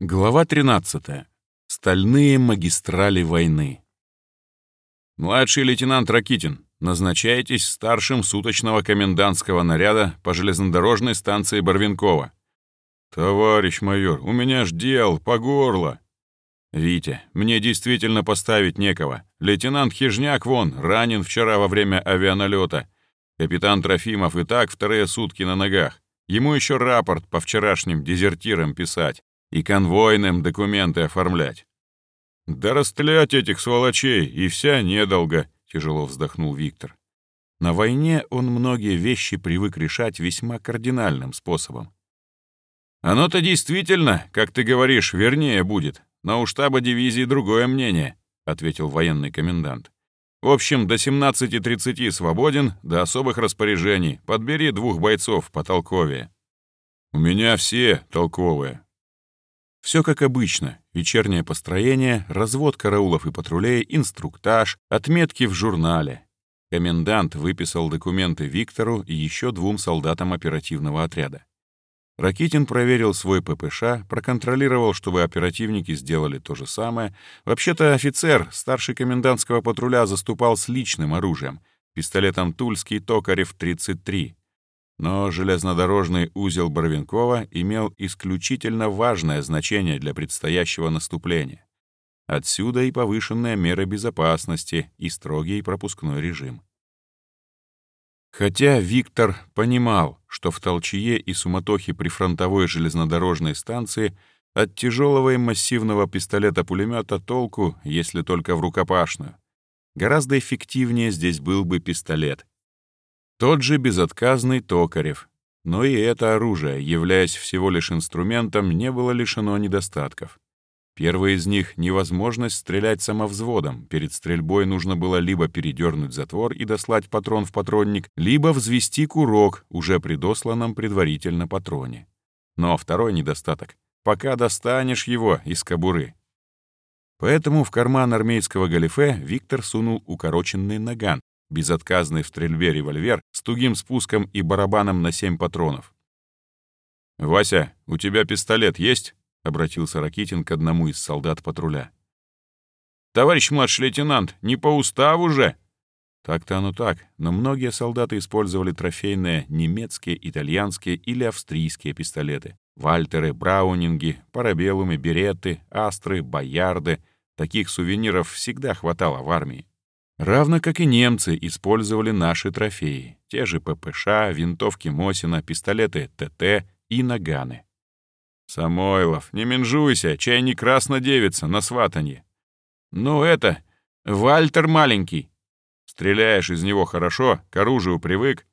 Глава 13. Стальные магистрали войны. Младший лейтенант Ракитин, назначаетесь старшим суточного комендантского наряда по железнодорожной станции Барвинкова. Товарищ майор, у меня ж дел по горло. Витя, мне действительно поставить некого. Лейтенант Хижняк вон, ранен вчера во время авианалета. Капитан Трофимов и так вторые сутки на ногах. Ему еще рапорт по вчерашним дезертирам писать и конвойным документы оформлять. «Да расстрелять этих сволочей, и вся недолго», — тяжело вздохнул Виктор. На войне он многие вещи привык решать весьма кардинальным способом. «Оно-то действительно, как ты говоришь, вернее будет, но у штаба дивизии другое мнение», — ответил военный комендант. «В общем, до 17.30 свободен, до особых распоряжений. Подбери двух бойцов по толковее». «У меня все толковые», все как обычно. Вечернее построение, развод караулов и патрулей, инструктаж, отметки в журнале. Комендант выписал документы Виктору и еще двум солдатам оперативного отряда. Ракитин проверил свой ППШ, проконтролировал, чтобы оперативники сделали то же самое. Вообще-то офицер, старший комендантского патруля, заступал с личным оружием, пистолетом Тульский Токарев-33. Но железнодорожный узел Боровенкова имел исключительно важное значение для предстоящего наступления. Отсюда и повышенная мера безопасности и строгий пропускной режим. Хотя Виктор понимал, что в толчье и суматохе прифронтовой железнодорожной станции от тяжелого и массивного пистолета-пулемета толку, если только в рукопашную. Гораздо эффективнее здесь был бы пистолет, тот же безотказный Токарев. Но и это оружие, являясь всего лишь инструментом, не было лишено недостатков. Первый из них — невозможность стрелять самовзводом. Перед стрельбой нужно было либо передернуть затвор и дослать патрон в патронник, либо взвести курок, уже при досланном предварительно патроне. Но второй недостаток — пока достанешь его из кобуры. Поэтому в карман армейского галифе Виктор сунул укороченный наган, безотказный в стрельбе револьвер с тугим спуском и барабаном на семь патронов. «Вася, у тебя пистолет есть?» — обратился Ракитин к одному из солдат патруля. «Товарищ младший лейтенант, не по уставу же!» Так-то оно так, но многие солдаты использовали трофейные немецкие, итальянские или австрийские пистолеты. Вальтеры, браунинги, парабеллумы, береты, астры, боярды. Таких сувениров всегда хватало в армии. Равно как и немцы использовали наши трофеи, те же ППШ, винтовки Мосина, пистолеты ТТ и наганы. «Самойлов, не менжуйся, чай не краснодевица на сватанье. Ну это, Вальтер маленький. Стреляешь из него хорошо, к оружию привык.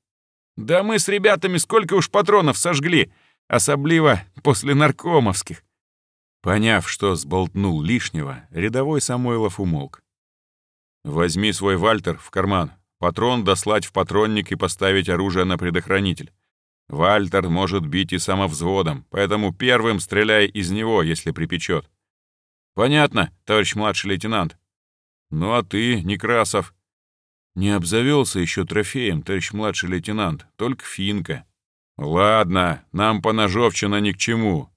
Да мы с ребятами сколько уж патронов сожгли, особливо после наркомовских». Поняв, что сболтнул лишнего, рядовой Самойлов умолк. Возьми свой Вальтер в карман, патрон дослать в патронник и поставить оружие на предохранитель. Вальтер может бить и самовзводом, поэтому первым стреляй из него, если припечет. Понятно, товарищ младший лейтенант. Ну а ты, Некрасов? Не обзавелся еще трофеем, товарищ младший лейтенант, только финка. Ладно, нам поножовчина ни к чему.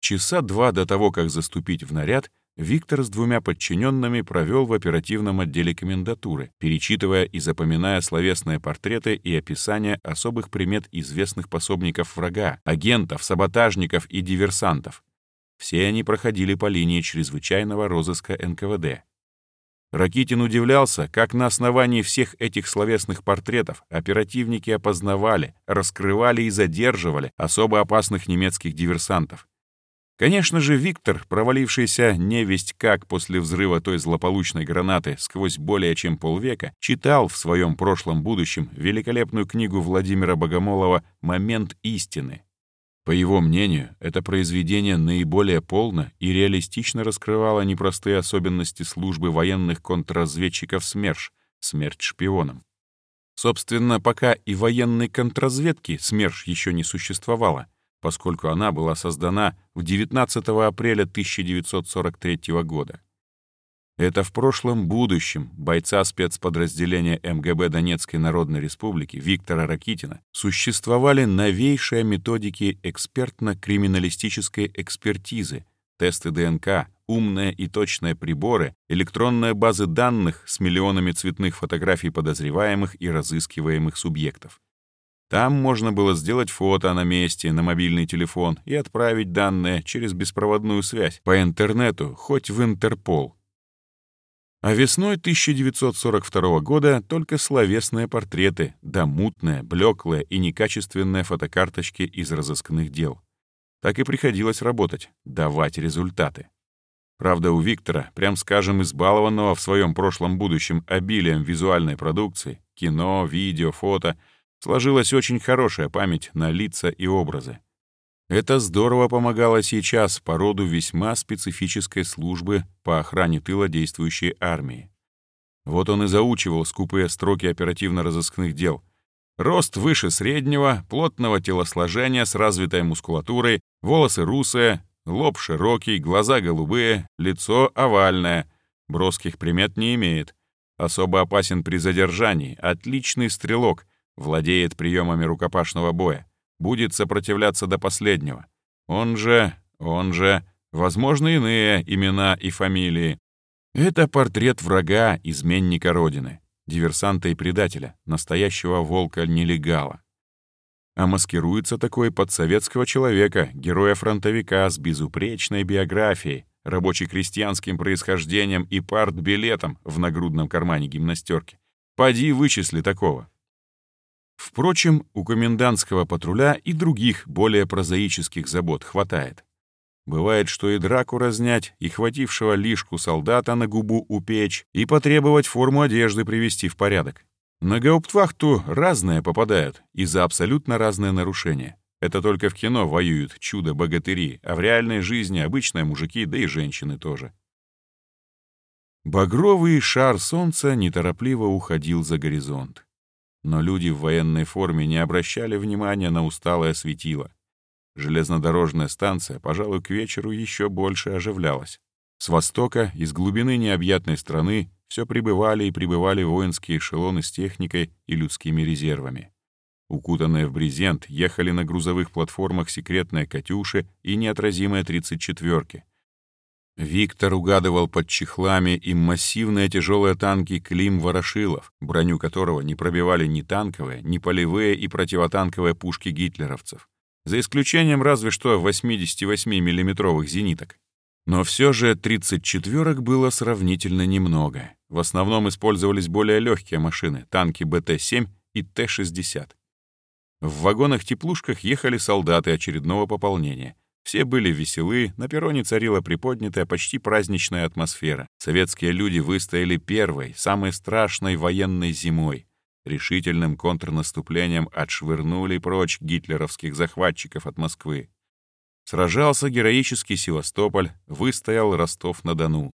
Часа два до того, как заступить в наряд, Виктор с двумя подчиненными провел в оперативном отделе комендатуры, перечитывая и запоминая словесные портреты и описания особых примет известных пособников врага, агентов, саботажников и диверсантов. Все они проходили по линии чрезвычайного розыска НКВД. Ракитин удивлялся, как на основании всех этих словесных портретов оперативники опознавали, раскрывали и задерживали особо опасных немецких диверсантов. Конечно же, Виктор, провалившийся невесть как после взрыва той злополучной гранаты сквозь более чем полвека, читал в своем прошлом будущем великолепную книгу Владимира Богомолова «Момент истины». По его мнению, это произведение наиболее полно и реалистично раскрывало непростые особенности службы военных контрразведчиков СМЕРШ, смерть шпионам. Собственно, пока и военной контрразведки СМЕРШ еще не существовало — поскольку она была создана в 19 апреля 1943 года. Это в прошлом будущем бойца спецподразделения МГБ Донецкой Народной Республики Виктора Ракитина существовали новейшие методики экспертно-криминалистической экспертизы, тесты ДНК, умные и точные приборы, электронные базы данных с миллионами цветных фотографий подозреваемых и разыскиваемых субъектов. Там можно было сделать фото на месте на мобильный телефон и отправить данные через беспроводную связь по интернету, хоть в Интерпол. А весной 1942 года только словесные портреты, да мутные, блеклые и некачественные фотокарточки из разыскных дел. Так и приходилось работать, давать результаты. Правда, у Виктора, прям скажем, избалованного в своем прошлом будущем обилием визуальной продукции, кино, видео, фото, сложилась очень хорошая память на лица и образы. Это здорово помогало сейчас по роду весьма специфической службы по охране тыла действующей армии. Вот он и заучивал скупые строки оперативно-розыскных дел. Рост выше среднего, плотного телосложения с развитой мускулатурой, волосы русые, лоб широкий, глаза голубые, лицо овальное, броских примет не имеет. Особо опасен при задержании, отличный стрелок, владеет приемами рукопашного боя будет сопротивляться до последнего. Он же, он же, возможно, иные имена и фамилии. Это портрет врага, изменника Родины, диверсанта и предателя, настоящего волка-нелегала. А маскируется такой под советского человека, героя-фронтовика с безупречной биографией, рабоче-крестьянским происхождением и партбилетом в нагрудном кармане гимнастерки. Поди вычисли такого. Впрочем, у комендантского патруля и других, более прозаических забот хватает. Бывает, что и драку разнять, и хватившего лишку солдата на губу упечь, и потребовать форму одежды привести в порядок. На гауптвахту разные попадают, и за абсолютно разные нарушения. Это только в кино воюют чудо-богатыри, а в реальной жизни обычные мужики, да и женщины тоже. Багровый шар солнца неторопливо уходил за горизонт. Но люди в военной форме не обращали внимания на усталое светило. Железнодорожная станция, пожалуй, к вечеру еще больше оживлялась. С востока, из глубины необъятной страны, все прибывали и прибывали воинские эшелоны с техникой и людскими резервами. Укутанные в брезент, ехали на грузовых платформах секретные «Катюши» и неотразимые «34-ки», Виктор угадывал под чехлами и массивные тяжелые танки Клим Ворошилов, броню которого не пробивали ни танковые, ни полевые и противотанковые пушки гитлеровцев, за исключением разве что 88 миллиметровых зениток. Но все же 34-ок было сравнительно немного. В основном использовались более легкие машины, танки БТ-7 и Т-60. В вагонах-теплушках ехали солдаты очередного пополнения — все были веселы, на перроне царила приподнятая, почти праздничная атмосфера. Советские люди выстояли первой, самой страшной военной зимой. Решительным контрнаступлением отшвырнули прочь гитлеровских захватчиков от Москвы. Сражался героический Севастополь, выстоял Ростов-на-Дону.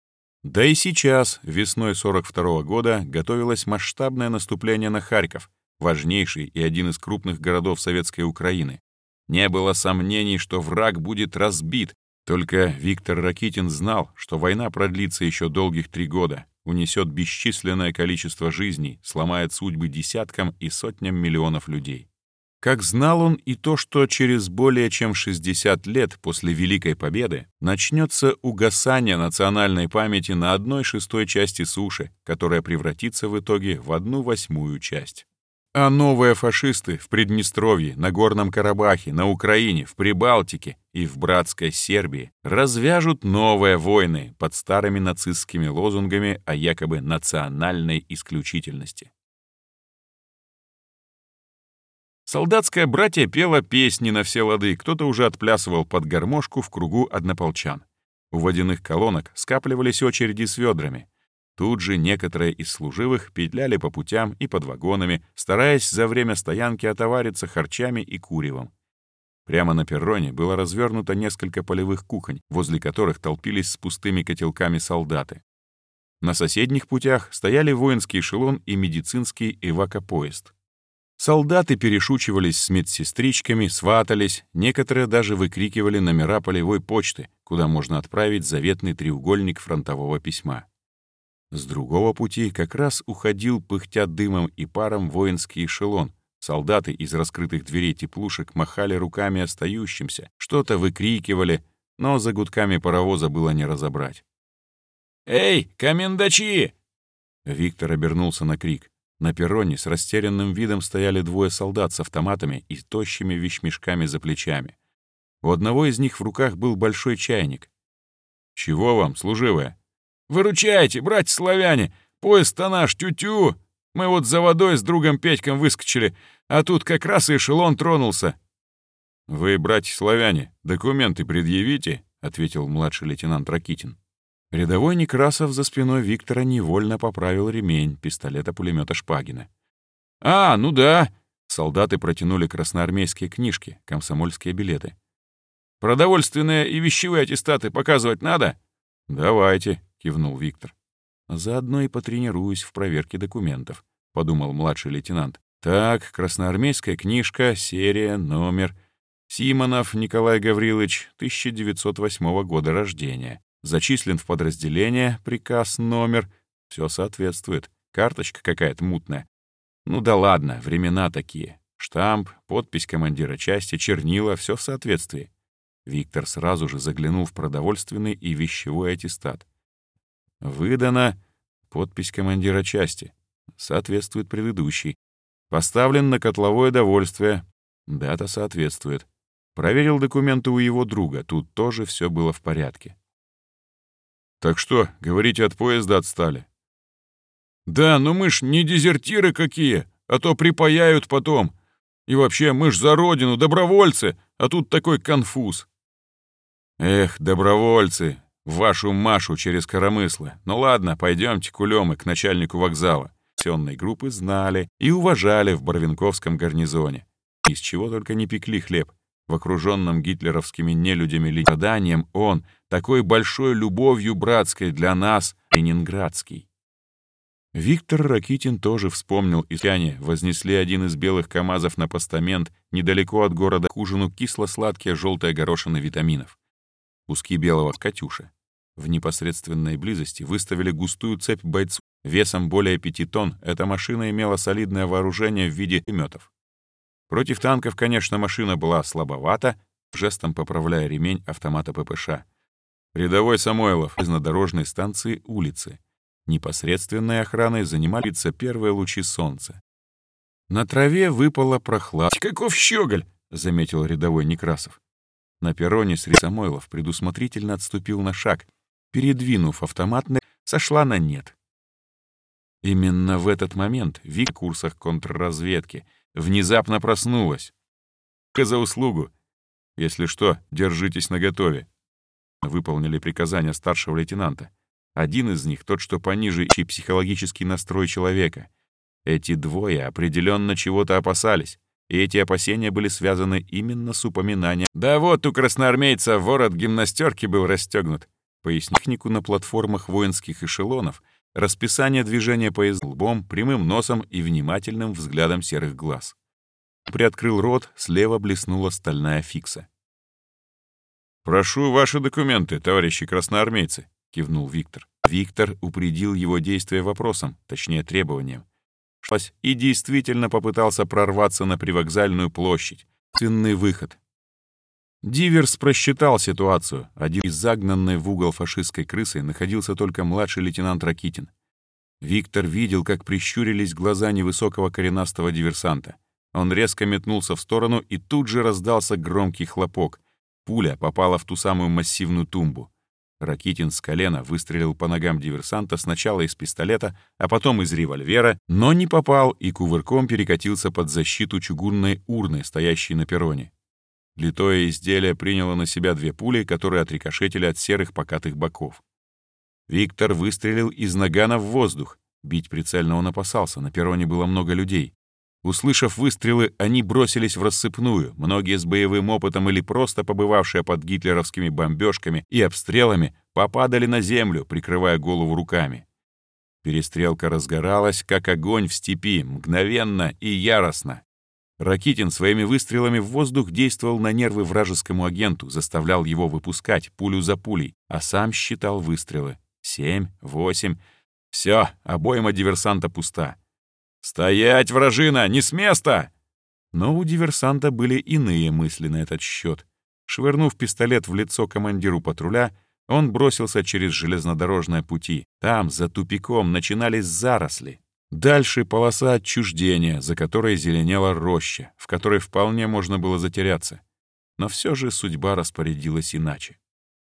Да и сейчас, весной 42 -го года, готовилось масштабное наступление на Харьков, важнейший и один из крупных городов Советской Украины. Не было сомнений, что враг будет разбит, только Виктор Ракитин знал, что война продлится еще долгих три года, унесет бесчисленное количество жизней, сломает судьбы десяткам и сотням миллионов людей. Как знал он и то, что через более чем 60 лет после Великой Победы начнется угасание национальной памяти на одной шестой части суши, которая превратится в итоге в одну восьмую часть. А новые фашисты в Приднестровье, на Горном Карабахе, на Украине, в Прибалтике и в братской Сербии развяжут новые войны под старыми нацистскими лозунгами о якобы национальной исключительности. Солдатское братье пело песни на все лады, кто-то уже отплясывал под гармошку в кругу однополчан. У водяных колонок скапливались очереди с ведрами. Тут же некоторые из служивых петляли по путям и под вагонами, стараясь за время стоянки отовариться харчами и куревом. Прямо на перроне было развернуто несколько полевых кухонь, возле которых толпились с пустыми котелками солдаты. На соседних путях стояли воинский эшелон и медицинский эвакопоезд. Солдаты перешучивались с медсестричками, сватались, некоторые даже выкрикивали номера полевой почты, куда можно отправить заветный треугольник фронтового письма. С другого пути как раз уходил, пыхтя дымом и паром, воинский эшелон. Солдаты из раскрытых дверей теплушек махали руками остающимся, что-то выкрикивали, но за гудками паровоза было не разобрать. «Эй, комендачи!» Виктор обернулся на крик. На перроне с растерянным видом стояли двое солдат с автоматами и тощими вещмешками за плечами. У одного из них в руках был большой чайник. «Чего вам, служивая?» «Выручайте, братья-славяне! Поезд-то наш, тю-тю! Мы вот за водой с другом Петьком выскочили, а тут как раз и эшелон тронулся». «Вы, братья-славяне, документы предъявите», — ответил младший лейтенант Ракитин. Рядовой Некрасов за спиной Виктора невольно поправил ремень пистолета-пулемета Шпагина. «А, ну да!» Солдаты протянули красноармейские книжки, комсомольские билеты. «Продовольственные и вещевые аттестаты показывать надо?» «Давайте», — кивнул Виктор. «Заодно и потренируюсь в проверке документов», — подумал младший лейтенант. «Так, красноармейская книжка, серия, номер. Симонов Николай Гаврилович, 1908 года рождения. Зачислен в подразделение, приказ, номер. Все соответствует. Карточка какая-то мутная. Ну да ладно, времена такие. Штамп, подпись командира части, чернила — все в соответствии. Виктор сразу же заглянул в продовольственный и вещевой аттестат. Выдано подпись командира части. Соответствует предыдущей. Поставлен на котловое довольствие. Дата соответствует. Проверил документы у его друга. Тут тоже все было в порядке. «Так что, говорите, от поезда отстали?» «Да, но мы ж не дезертиры какие, а то припаяют потом. И вообще, мы ж за родину, добровольцы, а тут такой конфуз». «Эх, добровольцы, вашу Машу через коромыслы. Ну ладно, пойдемте кулемы к начальнику вокзала». Сенной группы знали и уважали в Барвинковском гарнизоне. Из чего только не пекли хлеб. В окруженном гитлеровскими нелюдями лиданием он, такой большой любовью братской для нас, ленинградский. Виктор Ракитин тоже вспомнил и Тяне вознесли один из белых КАМАЗов на постамент недалеко от города к ужину кисло-сладкие желтые горошины витаминов. Куски белого «Катюша». В непосредственной близости выставили густую цепь бойцов. Весом более пяти тонн эта машина имела солидное вооружение в виде пулеметов. Против танков, конечно, машина была слабовата, жестом поправляя ремень автомата ППШ. Рядовой Самойлов из надорожной станции улицы. Непосредственной охраной занимались первые лучи солнца. На траве выпала прохлада. «Каков щеголь!» — заметил рядовой Некрасов. На перроне Сри Самойлов предусмотрительно отступил на шаг, передвинув автомат, сошла на нет. Именно в этот момент Вик в курсах контрразведки — внезапно проснулась. За услугу. Если что, держитесь наготове. Выполнили приказания старшего лейтенанта. Один из них, тот, что пониже, чей психологический настрой человека. Эти двое определенно чего-то опасались, и эти опасения были связаны именно с упоминанием «Да вот у красноармейца ворот гимнастерки был расстегнут», пояснику на платформах воинских эшелонов — Расписание движения поезда лбом, прямым носом и внимательным взглядом серых глаз. Приоткрыл рот, слева блеснула стальная фикса. «Прошу ваши документы, товарищи красноармейцы», — кивнул Виктор. Виктор упредил его действия вопросом, точнее требованием. И действительно попытался прорваться на привокзальную площадь. Ценный выход. Диверс просчитал ситуацию. Один из загнанной в угол фашистской крысой находился только младший лейтенант Ракитин. Виктор видел, как прищурились глаза невысокого коренастого диверсанта. Он резко метнулся в сторону, и тут же раздался громкий хлопок. Пуля попала в ту самую массивную тумбу. Ракитин с колена выстрелил по ногам диверсанта сначала из пистолета, а потом из револьвера, но не попал и кувырком перекатился под защиту чугунной урны, стоящей на перроне. Литое изделие приняло на себя две пули, которые отрикошетили от серых покатых боков. Виктор выстрелил из нагана в воздух. Бить прицельно он опасался, на перроне было много людей. Услышав выстрелы, они бросились в рассыпную, многие с боевым опытом или просто побывавшие под гитлеровскими бомбежками и обстрелами, попадали на землю, прикрывая голову руками. Перестрелка разгоралась, как огонь в степи, мгновенно и яростно. Ракитин своими выстрелами в воздух действовал на нервы вражескому агенту, заставлял его выпускать пулю за пулей, а сам считал выстрелы. Семь, восемь. Все, обойма диверсанта пуста. «Стоять, вражина! Не с места!» Но у диверсанта были иные мысли на этот счет. Швырнув пистолет в лицо командиру патруля, он бросился через железнодорожные пути. Там, за тупиком, начинались заросли. Дальше полоса отчуждения, за которой зеленела роща, в которой вполне можно было затеряться. Но все же судьба распорядилась иначе.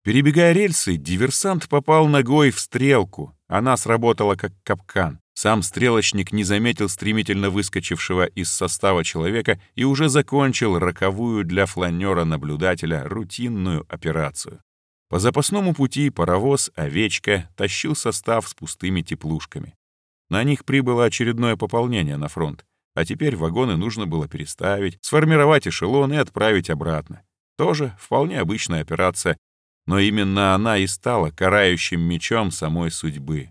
Перебегая рельсы, диверсант попал ногой в стрелку. Она сработала как капкан. Сам стрелочник не заметил стремительно выскочившего из состава человека и уже закончил роковую для фланера-наблюдателя рутинную операцию. По запасному пути паровоз «Овечка» тащил состав с пустыми теплушками. На них прибыло очередное пополнение на фронт, а теперь вагоны нужно было переставить, сформировать эшелон и отправить обратно. Тоже вполне обычная операция, но именно она и стала карающим мечом самой судьбы.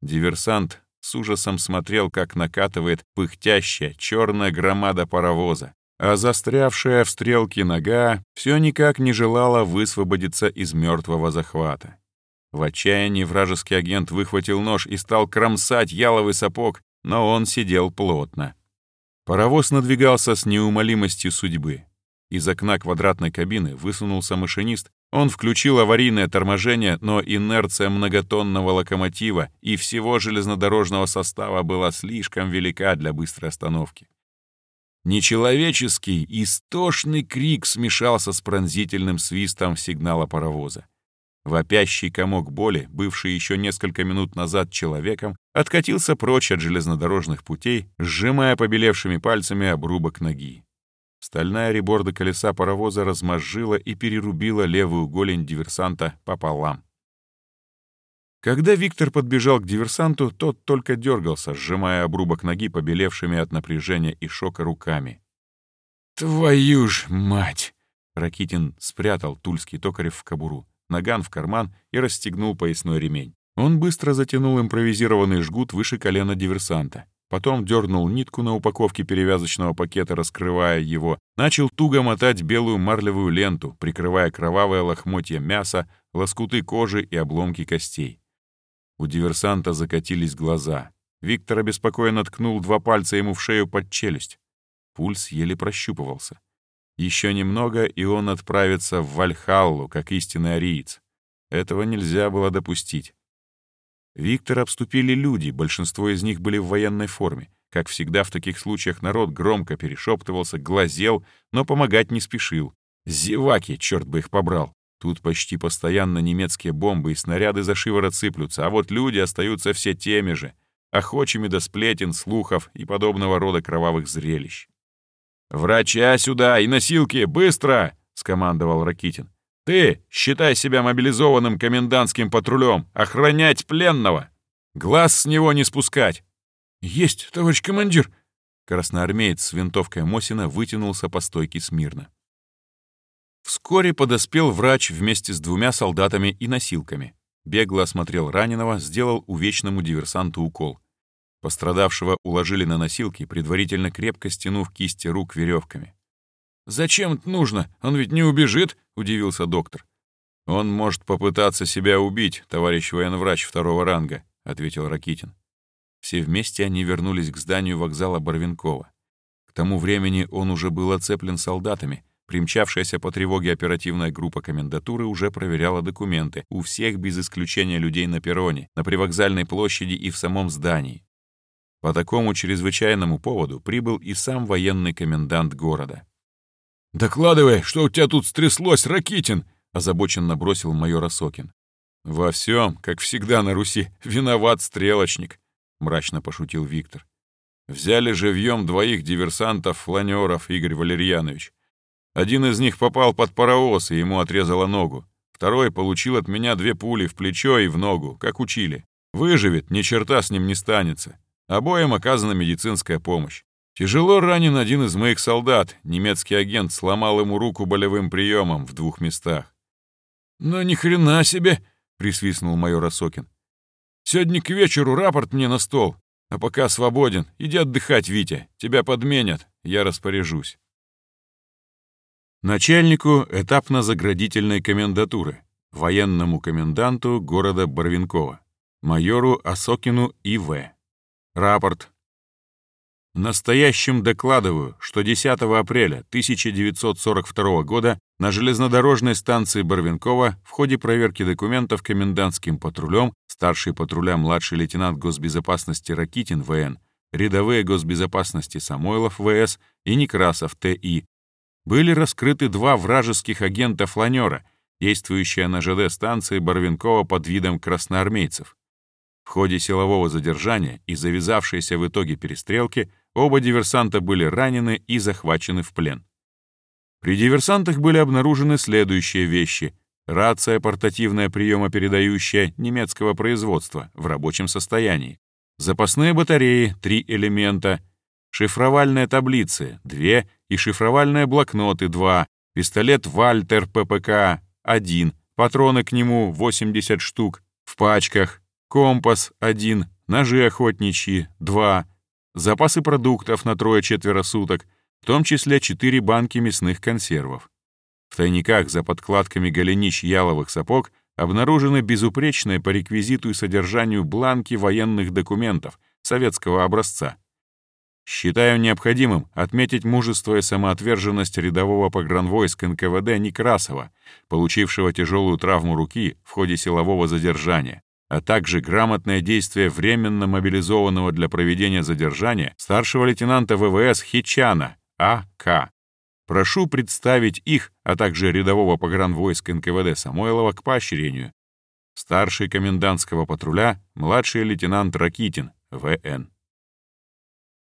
Диверсант с ужасом смотрел, как накатывает пыхтящая черная громада паровоза, а застрявшая в стрелке нога все никак не желала высвободиться из мертвого захвата. В отчаянии вражеский агент выхватил нож и стал кромсать яловый сапог, но он сидел плотно. Паровоз надвигался с неумолимостью судьбы. Из окна квадратной кабины высунулся машинист он включил аварийное торможение, но инерция многотонного локомотива и всего железнодорожного состава была слишком велика для быстрой остановки. Нечеловеческий, истошный крик смешался с пронзительным свистом сигнала паровоза. Вопящий комок боли, бывший еще несколько минут назад человеком, откатился прочь от железнодорожных путей, сжимая побелевшими пальцами обрубок ноги. Стальная реборда колеса паровоза размозжила и перерубила левую голень диверсанта пополам. Когда Виктор подбежал к диверсанту, тот только дергался, сжимая обрубок ноги побелевшими от напряжения и шока руками. «Твою ж мать!» Ракитин спрятал тульский токарев в кобуру, наган в карман и расстегнул поясной ремень. Он быстро затянул импровизированный жгут выше колена диверсанта. Потом дернул нитку на упаковке перевязочного пакета, раскрывая его, начал туго мотать белую марлевую ленту, прикрывая кровавое лохмотье мяса, лоскуты кожи и обломки костей. У диверсанта закатились глаза. Виктор обеспокоенно ткнул два пальца ему в шею под челюсть. Пульс еле прощупывался. Еще немного, и он отправится в Вальхаллу, как истинный ариец. Этого нельзя было допустить. Виктора обступили люди, большинство из них были в военной форме. Как всегда в таких случаях народ громко перешептывался, глазел, но помогать не спешил. Зеваки, черт бы их побрал. Тут почти постоянно немецкие бомбы и снаряды за шиворот сыплются, а вот люди остаются все теми же, охочими до сплетен, слухов и подобного рода кровавых зрелищ. «Врача сюда и носилки, быстро!» — скомандовал Ракитин. Ты считай себя мобилизованным комендантским патрулем, охранять пленного. Глаз с него не спускать. Есть, товарищ командир. Красноармеец с винтовкой Мосина вытянулся по стойке смирно. Вскоре подоспел врач вместе с двумя солдатами и носилками. Бегло осмотрел раненого, сделал увечному диверсанту укол. Пострадавшего уложили на носилки, предварительно крепко стянув кисти рук веревками. «Зачем это нужно? Он ведь не убежит», — удивился доктор. «Он может попытаться себя убить, товарищ военврач второго ранга», — ответил Ракитин. Все вместе они вернулись к зданию вокзала Барвинкова. К тому времени он уже был оцеплен солдатами. Примчавшаяся по тревоге оперативная группа комендатуры уже проверяла документы у всех без исключения людей на перроне, на привокзальной площади и в самом здании. По такому чрезвычайному поводу прибыл и сам военный комендант города. «Докладывай, что у тебя тут стряслось, Ракитин!» — озабоченно бросил майор Осокин. «Во всем, как всегда на Руси, виноват стрелочник», — мрачно пошутил Виктор. «Взяли живьем двоих диверсантов-фланеров, Игорь Валерьянович. Один из них попал под паровоз, и ему отрезало ногу. Второй получил от меня две пули в плечо и в ногу, как учили. Выживет, ни черта с ним не станется. Обоим оказана медицинская помощь. Тяжело ранен один из моих солдат. Немецкий агент сломал ему руку болевым приемом в двух местах. «Ну ни хрена себе!» — присвистнул майор Осокин. «Сегодня к вечеру рапорт мне на стол. А пока свободен, иди отдыхать, Витя. Тебя подменят, я распоряжусь». Начальнику этапно-заградительной комендатуры, военному коменданту города Барвинкова, майору Осокину И.В. Рапорт Настоящим докладываю, что 10 апреля 1942 года на железнодорожной станции Барвинкова в ходе проверки документов комендантским патрулем старший патруля младший лейтенант госбезопасности Ракитин ВН, рядовые госбезопасности Самойлов ВС и Некрасов ТИ были раскрыты два вражеских агента-фланера, действующие на ЖД-станции Барвинкова под видом красноармейцев. В ходе силового задержания и завязавшейся в итоге перестрелки оба диверсанта были ранены и захвачены в плен. При диверсантах были обнаружены следующие вещи. Рация портативная приемопередающая немецкого производства в рабочем состоянии. Запасные батареи, три элемента. Шифровальные таблицы, две, и шифровальные блокноты, два. Пистолет «Вальтер» ППК, один. Патроны к нему 80 штук в пачках, компас — один, ножи охотничьи — два, запасы продуктов на трое-четверо суток, в том числе четыре банки мясных консервов. В тайниках за подкладками голенищ яловых сапог обнаружены безупречные по реквизиту и содержанию бланки военных документов советского образца. Считаю необходимым отметить мужество и самоотверженность рядового погранвойск НКВД Некрасова, получившего тяжелую травму руки в ходе силового задержания, а также грамотное действие временно мобилизованного для проведения задержания старшего лейтенанта ВВС Хичана А.К. Прошу представить их, а также рядового погранвойск НКВД Самойлова к поощрению. Старший комендантского патруля, младший лейтенант Ракитин, В.Н.